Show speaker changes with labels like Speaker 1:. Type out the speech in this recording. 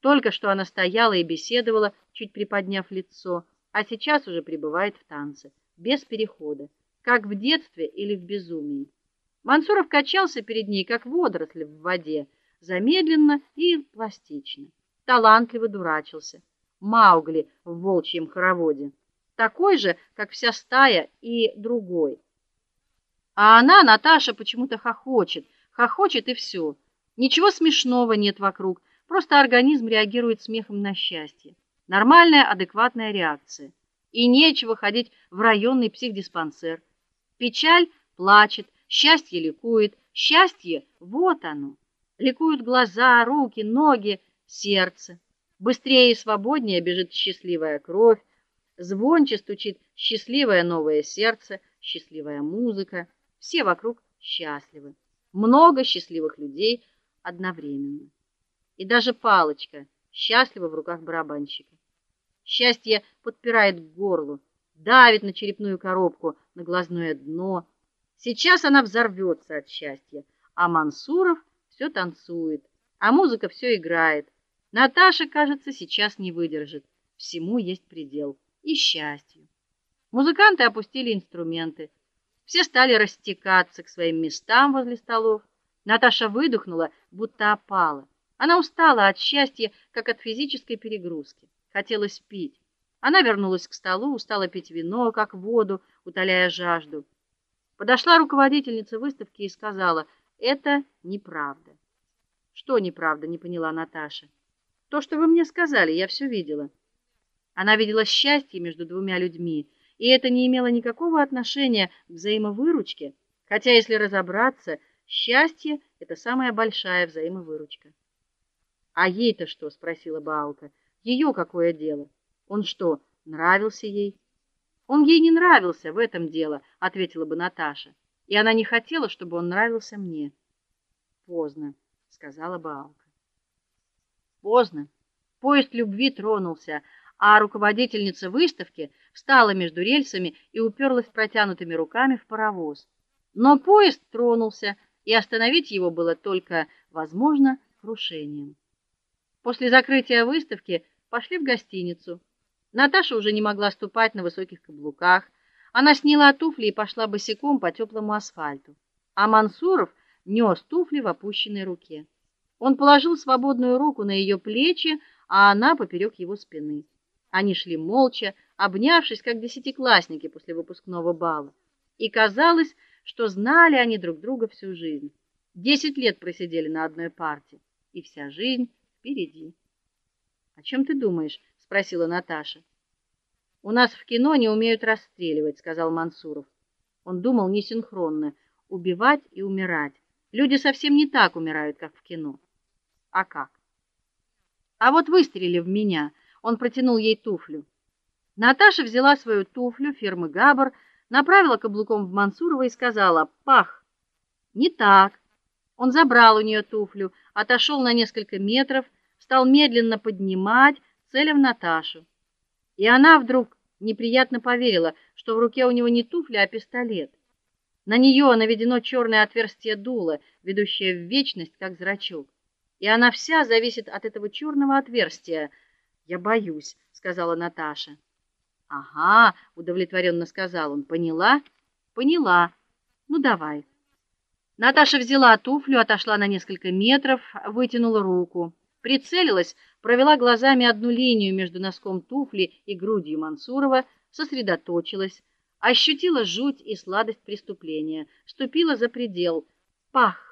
Speaker 1: Только что она стояла и беседовала, чуть приподняв лицо, а сейчас уже пребывает в танце, без перехода, как в детстве или в безумии. Мансуров качался перед ней, как водоросль в воде, замедленно и пластично. Талантливо дурачился. Маугли в волчьем хороводе, такой же, как вся стая и другой. А она, Наташа, почему-то хохочет, хохочет и все. Ничего смешного нет вокруг, просто организм реагирует смехом на счастье. Нормальная, адекватная реакция. И нечего ходить в районный психдиспансер. Печаль плачет, счастье ликует, счастье вот оно. Ликуют глаза, руки, ноги, сердце. Быстрее и свободнее бежит счастливая кровь, звонче стучит счастливое новое сердце, счастливая музыка. Все вокруг счастливы. Много счастливых людей одновременно. И даже палочка счастлива в руках барабанщика. Счастье подпирает к горлу, давит на черепную коробку, на глазное дно. Сейчас она взорвется от счастья, а Мансуров все танцует, а музыка все играет. Наташа, кажется, сейчас не выдержит. Всему есть предел, и счастью. Музыканты опустили инструменты. Все стали растекаться к своим местам возле столов. Наташа выдохнула, будто опала. Она устала от счастья, как от физической перегрузки. Хотелось пить. Она вернулась к столу, стала пить вино, как воду, утоляя жажду. Подошла руководительница выставки и сказала: "Это неправда". Что неправда, не поняла Наташа. То, что вы мне сказали, я все видела. Она видела счастье между двумя людьми, и это не имело никакого отношения к взаимовыручке, хотя если разобраться, счастье это самая большая взаимовыручка. А ей-то что, спросила Баалка. Ее какое дело? Он что, нравился ей? Он ей не нравился, в этом дело, ответила бы Наташа. И она не хотела, чтобы он нравился мне. Поздно, сказала Баалка. Поздно. Поезд любви тронулся, а руководительница выставки встала между рельсами и уперлась протянутыми руками в паровоз. Но поезд тронулся, и остановить его было только возможно крушением. После закрытия выставки пошли в гостиницу. Наташа уже не могла ступать на высоких каблуках. Она сняла туфли и пошла босиком по теплому асфальту. А Мансуров нёс туфли в опущенной руке. Он положил свободную руку на ее плечи, а она поперек его спины. Они шли молча, обнявшись, как десятиклассники после выпускного бала. И казалось, что знали они друг друга всю жизнь. Десять лет просидели на одной парте, и вся жизнь впереди. "О чем ты думаешь?" спросила Наташа. "У нас в кино не умеют расстреливать", сказал Мансуров. Он думал несинхронно: убивать и умирать. Люди совсем не так умирают, как в кино. А как? А вот выстрели в меня. Он протянул ей туфлю. Наташа взяла свою туфлю фирмы Габар, направила каблуком в Мансурова и сказала: "Пах". Не так. Он забрал у нее туфлю, отошел на несколько метров, стал медленно поднимать, целя в Наташу. И она вдруг неприятно поверила, что в руке у него не туфля, а пистолет. На нее наведено черное отверстие дула, ведущее в вечность, как зрачок и она вся зависит от этого черного отверстия. Я боюсь, сказала Наташа. Ага, удовлетворенно сказал он. Поняла? Поняла. Ну давай. Наташа взяла туфлю, отошла на несколько метров, вытянула руку, прицелилась, провела глазами одну линию между носком туфли и грудью Мансурова, сосредоточилась, ощутила жуть и сладость преступления, ступила за предел. Пах!